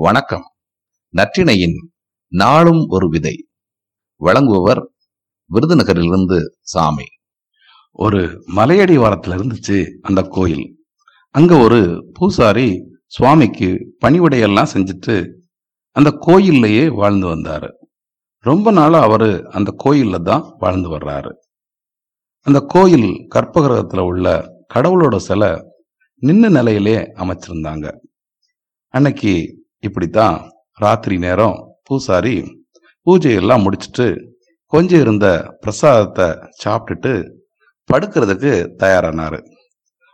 வணக்கம். நற்றிணையின் நாளும் ஒரு விதை. வழங்குபவர் விருதுநகரிலிருந்து சாமி. ஒரு மலையடி வாரத்துல இருந்துச்சு அந்த கோயில். அங்க ஒரு பூசாரி சுவாமிக்கு பணிவிடையெல்லாம் செஞ்சுட்டு அந்த கோயில்லையே வாழ்ந்து வந்தாரு. ரொம்ப நாளா அவரு அந்த கோயில்ல தான் வாழ்ந்து வர்றாரு. அந்த கோயில் கற்பகிரகத்துல உள்ள கடவுளோட சிலை நின்ன நிலையிலே அமைச்சிருந்தாங்க. அன்னைக்கு இப்படித்தான் ராத்திரி நேரம் பூசாரி பூஜையெல்லாம் முடிச்சுட்டு கொஞ்சம் இருந்த பிரசாதத்தை சாப்பிட்டுட்டு படுக்கிறதுக்கு தயாரானாரு.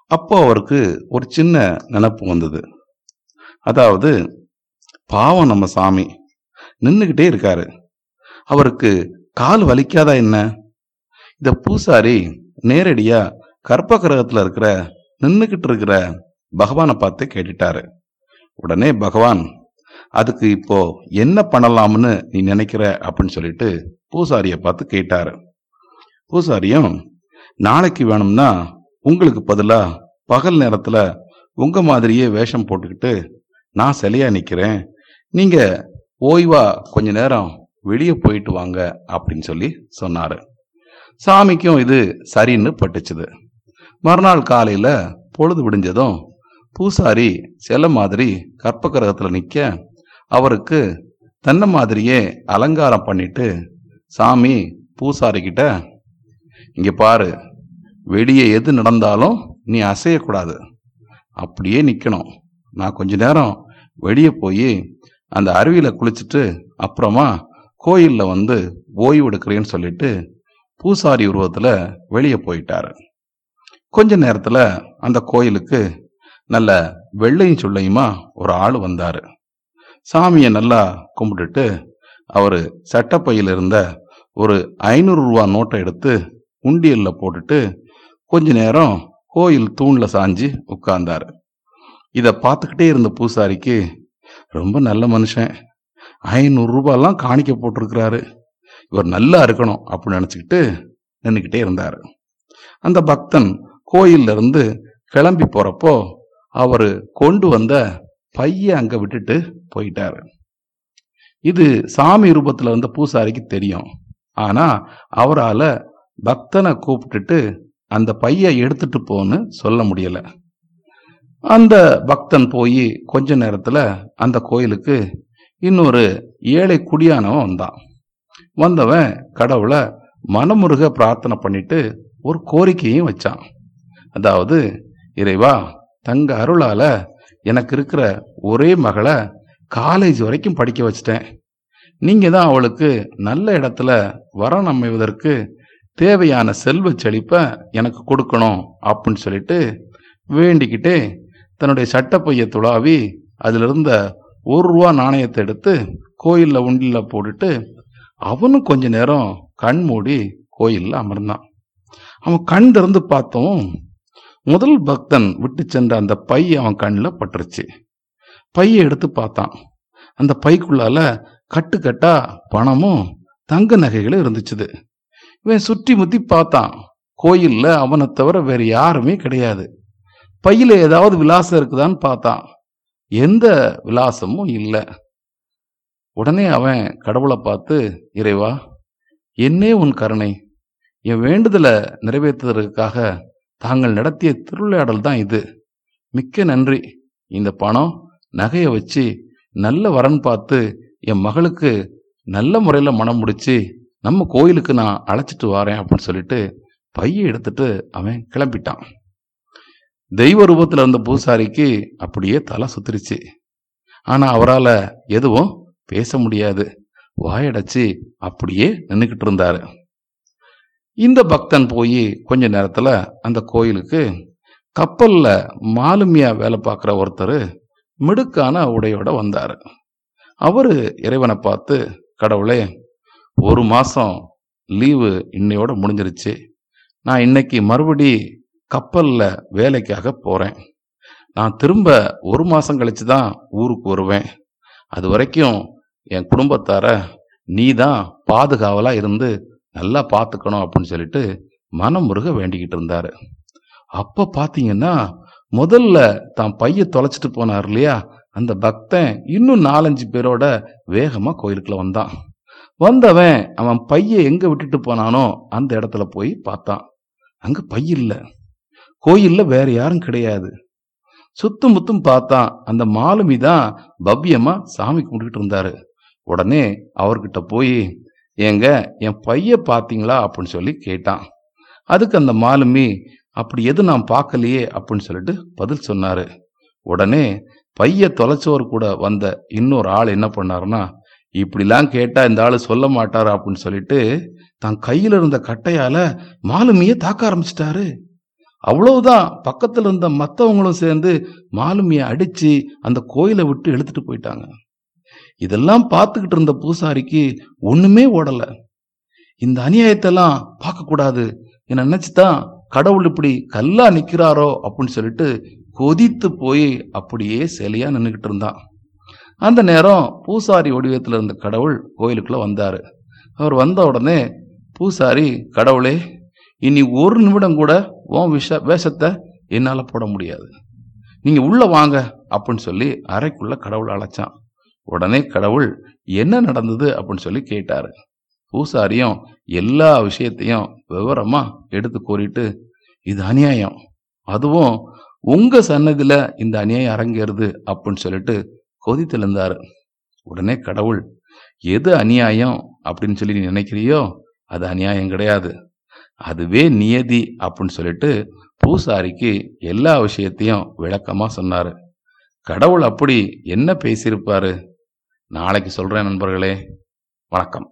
அப்போ அவருக்கு ஒரு சின்ன நினப்பு வந்தது. அதாவது பாவம் நம்ம சாமி நின்றுக்கிட்டே இருக்காரு. அவருக்கு கால் வலிக்காதா என்ன? இந்த பூசாரி நேரடியாக கற்பகிரகத்தில் இருக்கிற நின்றுக்கிட்டு இருக்கிற பகவானை பார்த்து கேட்டுட்டாரு. உடனே பகவான் அதுக்கு இப்போ என்ன பண்ணலாம்னு நீ நினைக்கிற? அப்படின்னு சொல்லிட்டு பூசாரியை பார்த்து கேட்டாரு. பூசாரியும் நாளைக்கு வேணும்னா உங்களுக்கு பதிலாக பகல் நேரத்தில் உங்க மாதிரியே வேஷம் போட்டுக்கிட்டு நான் சிலையா நிற்கிறேன் நீங்க ஓய்வா கொஞ்ச நேரம் வெளியே போயிட்டு வாங்க அப்படின்னு சொல்லி சொன்னாரு. சாமிக்கும் இது சரின்னு பட்டுச்சுது. மறுநாள் காலையில பொழுது விடிஞ்சதும் பூசாரி சிலை மாதிரி கற்பகிரகத்துல நிக்க அவருக்கு தன்னை மாதிரியே அலங்காரம் பண்ணிட்டு சாமி பூசாரி கிட்ட இங்க பாரு வெளியே எது நடந்தாலும் நீ அசையக்கூடாது. அப்படியே நிக்கணும். நான் கொஞ்ச நேரம் வெளியே போய் அந்த அருவியில குளிச்சுட்டு அப்புறமா கோயில்ல வந்து ஓய்வு எடுக்கிறேன்னு சொல்லிட்டு பூசாரி உருவத்துல வெளியே போயிட்டாரு. கொஞ்ச நேரத்துல அந்த கோயிலுக்கு நல்ல வெள்ளையும் சொல்லையுமா? ஒரு ஆள் வந்தாரு. சாமியை நல்லா கும்பிட்டுட்டு அவரு சட்டப்பையில் இருந்த ஒரு ஐநூறு ரூபா நோட்டை எடுத்து உண்டியலில் போட்டுட்டு கொஞ்ச நேரம் கோயில் தூணில் சாஞ்சு உட்கார்ந்தார். இதை பார்த்துக்கிட்டே இருந்த பூசாரிக்கு ரொம்ப நல்ல மனுஷன். ஐநூறு காணிக்க போட்டிருக்கிறாரு. இவர் நல்லா இருக்கணும் அப்படின்னு நினச்சிக்கிட்டு நின்றுக்கிட்டே இருந்தார். அந்த பக்தன் கோயில்ல இருந்து கிளம்பி போகிறப்போ அவர் கொண்டு வந்த பைய அங்க விட்டுட்டு போயிட்டாரு. இது சாமி ரூபத்துல வந்த பூசாரிக்கு தெரியும். ஆனா அவரால பக்தனை கூப்பிட்டுட்டு அந்த பைய எடுத்துட்டு போன்னு சொல்ல முடியல. அந்த பக்தன் போய் கொஞ்ச நேரத்துல அந்த கோயிலுக்கு இன்னொரு ஏழை குடியானவன் வந்தான். வந்தவன் கடவுளை மனமுருக பிரார்த்தனை பண்ணிட்டு ஒரு கோரிக்கையும் வச்சான். அதாவது இறைவா தங்க அருளால எனக்கு இருக்கிற ஒரே மகளை காலேஜ் வரைக்கும் படிக்க வச்சிட்டேன். நீங்க தான் அவளுக்கு நல்ல இடத்துல வரம் அமைவதற்கு தேவையான செல்வ செழிப்பை எனக்கு கொடுக்கணும் அப்படின்னு சொல்லிட்டு வேண்டிக்கிட்டு தன்னுடைய சட்டப்பைய துளாவி அதிலிருந்த ஒரு ரூபா நாணயத்தை எடுத்து கோயிலில் உண்டில போட்டுட்டு அவனும் கொஞ்ச நேரம் கண் மூடி கோயிலில் அமர்ந்தான். அவன் கண் திறந்து பார்த்தோம் முதல் பக்தன் விட்டு சென்ற அந்த பை அவன் கண்ணில் பட்டுருச்சு. பையை எடுத்து பார்த்தான். அந்த பைக்குள்ளால கட்டு கட்டா பணமும் தங்க நகைகளும் இருந்துச்சுது. இவன் சுற்றி முத்தி பார்த்தான். கோயில்ல அவனை தவிர வேறு யாருமே கிடையாது. பையில் ஏதாவது விலாசம் இருக்குதான்னு பார்த்தான். எந்த விலாசமும் இல்லை. உடனே அவன் கடவுளை பார்த்து இறைவா என்னே உன் கருணை. என் வேண்டுதலை நிறைவேற்றுவதற்காக தாங்கள் நடத்திய திருவிளையாடல் தான் இது. மிக்க நன்றி. இந்த பணம் நகையை வச்சு நல்ல வரன் பார்த்து என் மகளுக்கு நல்ல முறையில் மனம் முடிச்சு நம்ம கோயிலுக்கு நான் அழைச்சிட்டு வரேன் அப்படின்னு சொல்லிட்டு பையை எடுத்துட்டு அவன் கிளம்பிட்டான். தெய்வ ரூபத்தில் இருந்த பூசாரிக்கு அப்படியே தலை சுத்திருச்சு. ஆனால் அவரால் எதுவும் பேச முடியாது. வாயடைச்சு அப்படியே நின்றுக்கிட்டு இருந்தாரு. இந்த பக்தன் போய் கொஞ்ச நேரத்தில் அந்த கோயிலுக்கு கப்பலில் மாலுமியா வேலை பார்க்குற ஒருத்தர் மிடுக்கான உடையோட வந்தார். அவர் இறைவனை பார்த்து கடவுளே ஒரு மாதம் லீவு இன்னையோட முடிஞ்சிருச்சு. நான் இன்னைக்கு மறுபடி கப்பலில் வேலைக்காக போகிறேன் நான் திரும்ப ஒரு மாதம் கழித்து தான் ஊருக்கு வருவேன். அது வரைக்கும் என் குடும்பத்தார நீ தான் பாதுகாவலாக இருந்து நல்லா பார்த்துக்கணும் அப்படின்னு சொல்லிட்டு மனம் முருக வேண்டிக்கிட்டு இருந்தார். அப்போ பார்த்தீங்கன்னா முதல்ல தான் பைய தொலைச்சிட்டு போனார் இல்லையா? அந்த பக்தன் இன்னும் நாலஞ்சு பேரோட வேகமாக கோயிலுக்குள்ள வந்தான். வந்தவன் அவன் பைய எங்கே விட்டுட்டு போனானோ அந்த இடத்துல போய் பார்த்தான். அங்கே பைய இல்லை. கோயிலில் வேற யாரும் கிடையாது. சுத்தும் முத்தும் பார்த்தான். அந்த மாலுமி தான் பவ்யமாக சாமி கும்பிட்டுட்டு இருந்தாரு. உடனே அவர்கிட்ட போய் ஏங்க என் பைய பார்த்தீங்களா அப்படின்னு சொல்லி கேட்டான். அதுக்கு அந்த மாலுமி அப்படி எது நான் பார்க்கலையே அப்படின்னு சொல்லிட்டு பதில் சொன்னாரு. உடனே பைய தொலைச்சவர் கூட வந்த இன்னொரு ஆள் என்ன பண்ணாருன்னா இப்படிலாம் கேட்டா இந்த ஆள் சொல்ல மாட்டாரு? அப்படின்னு சொல்லிட்டு தன் கையில இருந்த கட்டையால மாலுமியை தாக்க ஆரம்பிச்சிட்டாரு. அவ்வளவுதான் பக்கத்துல இருந்த மத்தவங்களும் சேர்ந்து மாலுமியை அடிச்சு அந்த கோயிலை விட்டு இழுத்துட்டு போயிட்டாங்க. இதெல்லாம் பார்த்துக்கிட்டு இருந்த பூசாரிக்கு ஒண்ணுமே ஓடல. இந்த அநியாயத்தெல்லாம் பார்க்க கூடாது என்ன நினைச்சுதான் கடவுள் இப்படி கல்லா நிக்கிறாரோ அப்படின்னு சொல்லிட்டு கொதித்து போய் அப்படியே சிலையா நின்றுகிட்டு இருந்தான் அந்த நேரம் பூசாரி வடிவத்தில் இருந்த கடவுள் கோயிலுக்குள்ள வந்தாரு. அவர் வந்த உடனே பூசாரி கடவுளே இனி ஒரு நிமிடம் கூட உன் விஷ வேஷத்தை என்னால போட முடியாது. நீங்க உள்ள வாங்க அப்படின்னு சொல்லி அறைக்குள்ள கடவுள் அழைச்சான். உடனே கடவுள் என்ன நடந்தது அப்படின்னு சொல்லி கேட்டாரு. பூசாரியும் எல்லா விஷயத்தையும் விவரமா எடுத்து கூறிட்டு இது அநியாயம். அதுவும் உங்க சன்னதியில இந்த அநியாயம் அரங்கேறுது அப்படின்னு சொல்லிட்டு கொதித்து உடனே கடவுள் எது அநியாயம் அப்படின்னு சொல்லி நீ நினைக்கிறியோ அது அநியாயம் கிடையாது. அதுவே நியதி அப்படின்னு சொல்லிட்டு பூசாரிக்கு எல்லா விஷயத்தையும் விளக்கமா சொன்னாரு. கடவுள் அப்படி என்ன பேசியிருப்பாரு? நாளைக்கு சொல்றேன் நண்பர்களே. வணக்கம்.